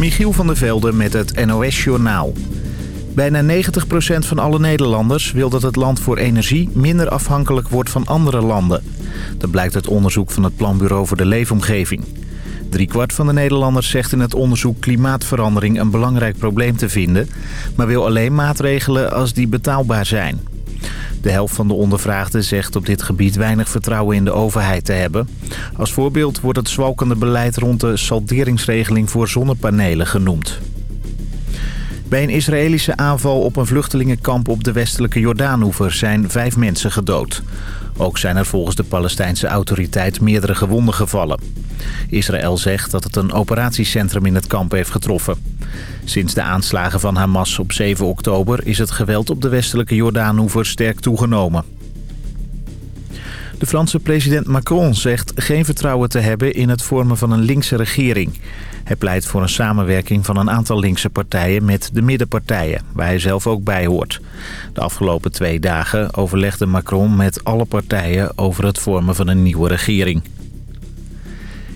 Michiel van der Velde met het NOS-journaal. Bijna 90% van alle Nederlanders wil dat het land voor energie minder afhankelijk wordt van andere landen. Dat blijkt uit onderzoek van het Planbureau voor de Leefomgeving. Driekwart van de Nederlanders zegt in het onderzoek klimaatverandering een belangrijk probleem te vinden... maar wil alleen maatregelen als die betaalbaar zijn. De helft van de ondervraagden zegt op dit gebied weinig vertrouwen in de overheid te hebben. Als voorbeeld wordt het zwalkende beleid rond de salderingsregeling voor zonnepanelen genoemd. Bij een Israëlische aanval op een vluchtelingenkamp op de westelijke Jordaanoever zijn vijf mensen gedood. Ook zijn er volgens de Palestijnse autoriteit meerdere gewonden gevallen. Israël zegt dat het een operatiecentrum in het kamp heeft getroffen. Sinds de aanslagen van Hamas op 7 oktober is het geweld op de westelijke Jordaanoever sterk toegenomen. De Franse president Macron zegt geen vertrouwen te hebben in het vormen van een linkse regering. Hij pleit voor een samenwerking van een aantal linkse partijen met de middenpartijen, waar hij zelf ook bij hoort. De afgelopen twee dagen overlegde Macron met alle partijen over het vormen van een nieuwe regering.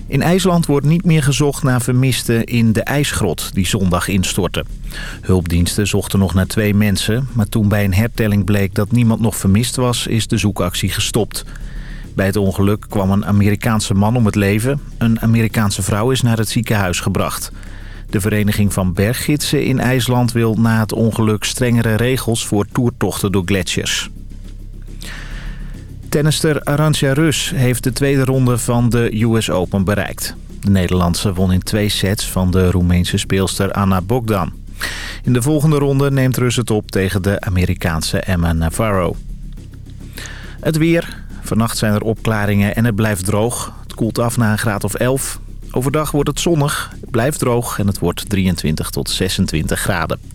In IJsland wordt niet meer gezocht naar vermisten in de ijsgrot die zondag instortte. Hulpdiensten zochten nog naar twee mensen, maar toen bij een hertelling bleek dat niemand nog vermist was, is de zoekactie gestopt. Bij het ongeluk kwam een Amerikaanse man om het leven. Een Amerikaanse vrouw is naar het ziekenhuis gebracht. De Vereniging van Berggidsen in IJsland wil na het ongeluk strengere regels voor toertochten door gletsjers. Tennister Arantxa Rus heeft de tweede ronde van de US Open bereikt. De Nederlandse won in twee sets van de Roemeense speelster Anna Bogdan. In de volgende ronde neemt Rus het op tegen de Amerikaanse Emma Navarro. Het weer. Vannacht zijn er opklaringen en het blijft droog. Het koelt af naar een graad of 11. Overdag wordt het zonnig, het blijft droog en het wordt 23 tot 26 graden.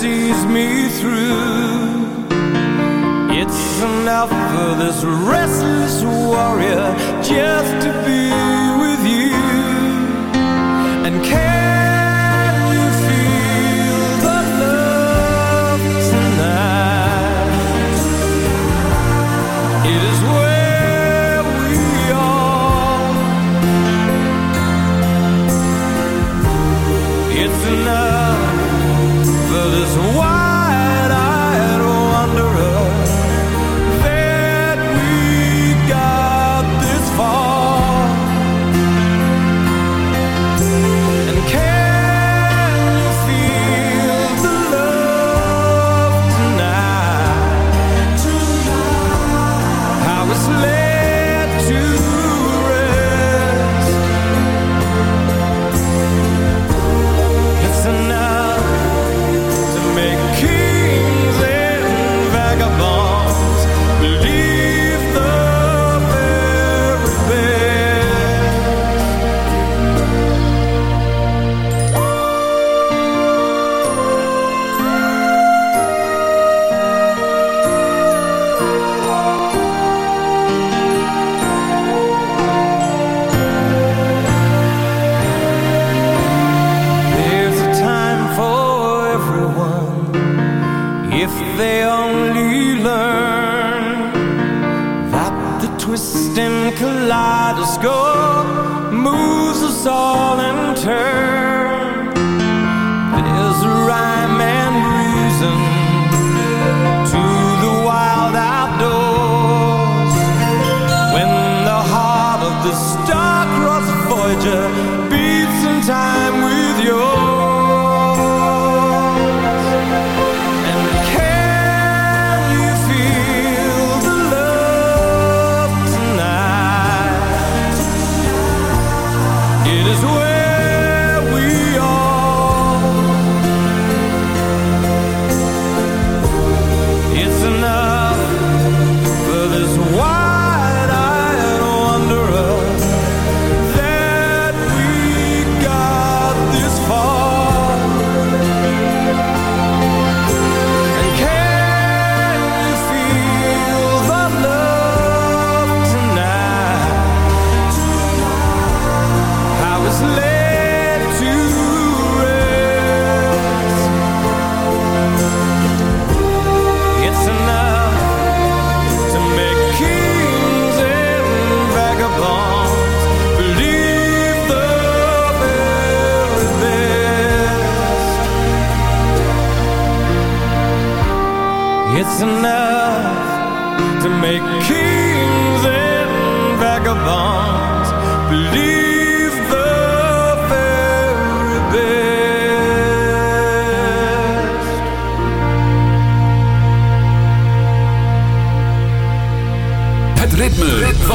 Sees me through. It's enough for this restless warrior just to be all in turn. There's a rhyme and reason to the wild outdoors. When the heart of the star-crossed Voyager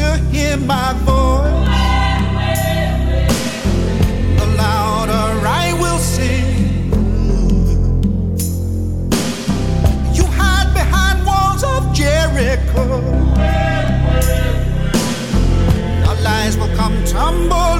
to hear my voice. the louder I will sing. You hide behind walls of Jericho. Your lies will come tumble.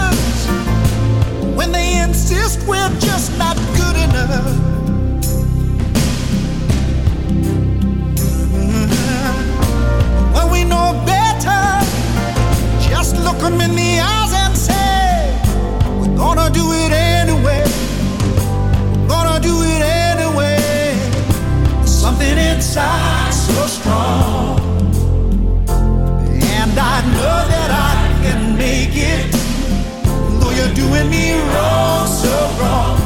when they insist we're just not good enough. Mm-hmm. When we know better, just look in the eyes and say, We're gonna do it anyway. We're gonna do it anyway. There's something inside so strong, and I know that I can make it you're doing me wrong, so wrong.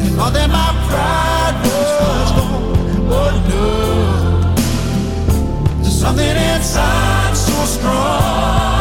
And more than my pride was gone. Oh no, there's something inside so strong.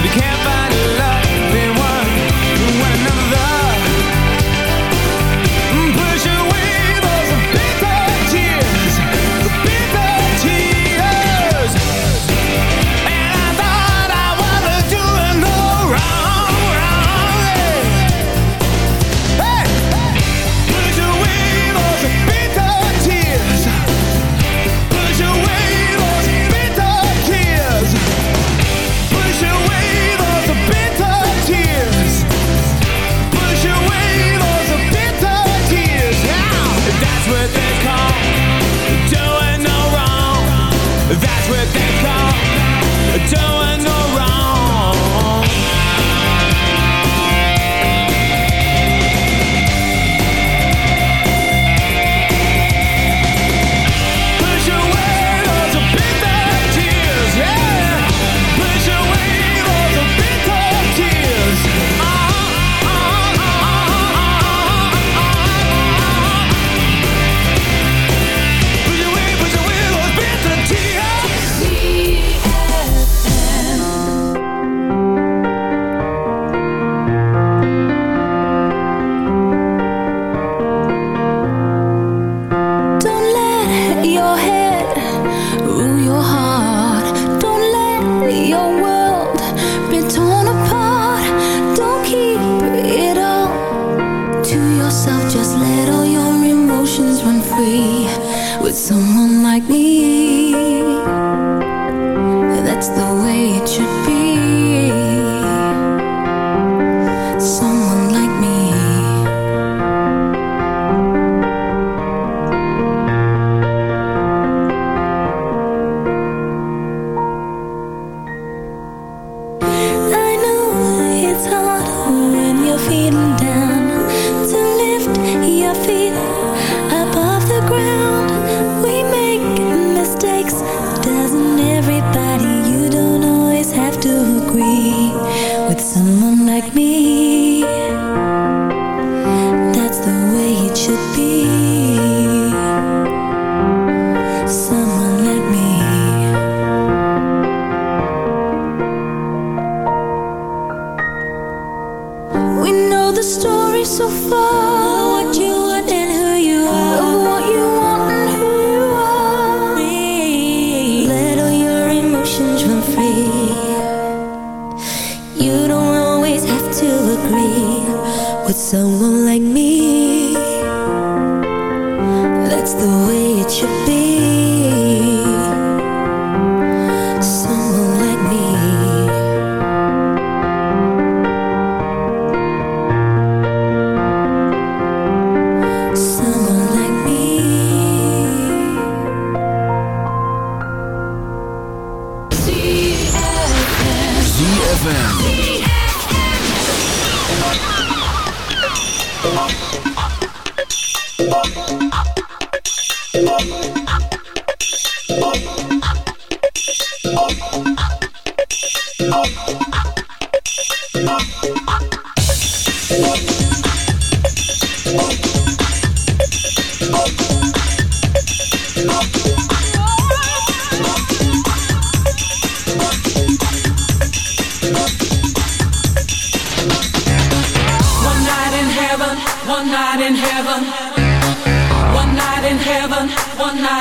But can't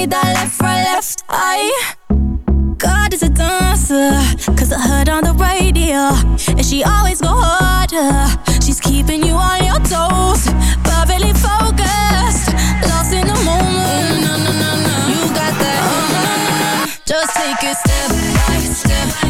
me that left right left I. God is a dancer Cause I heard on the radio And she always go harder. She's keeping you on your toes Perfectly focused Lost in the moment. Mm, no, no, no, You got that. Oh, Just take it step by step.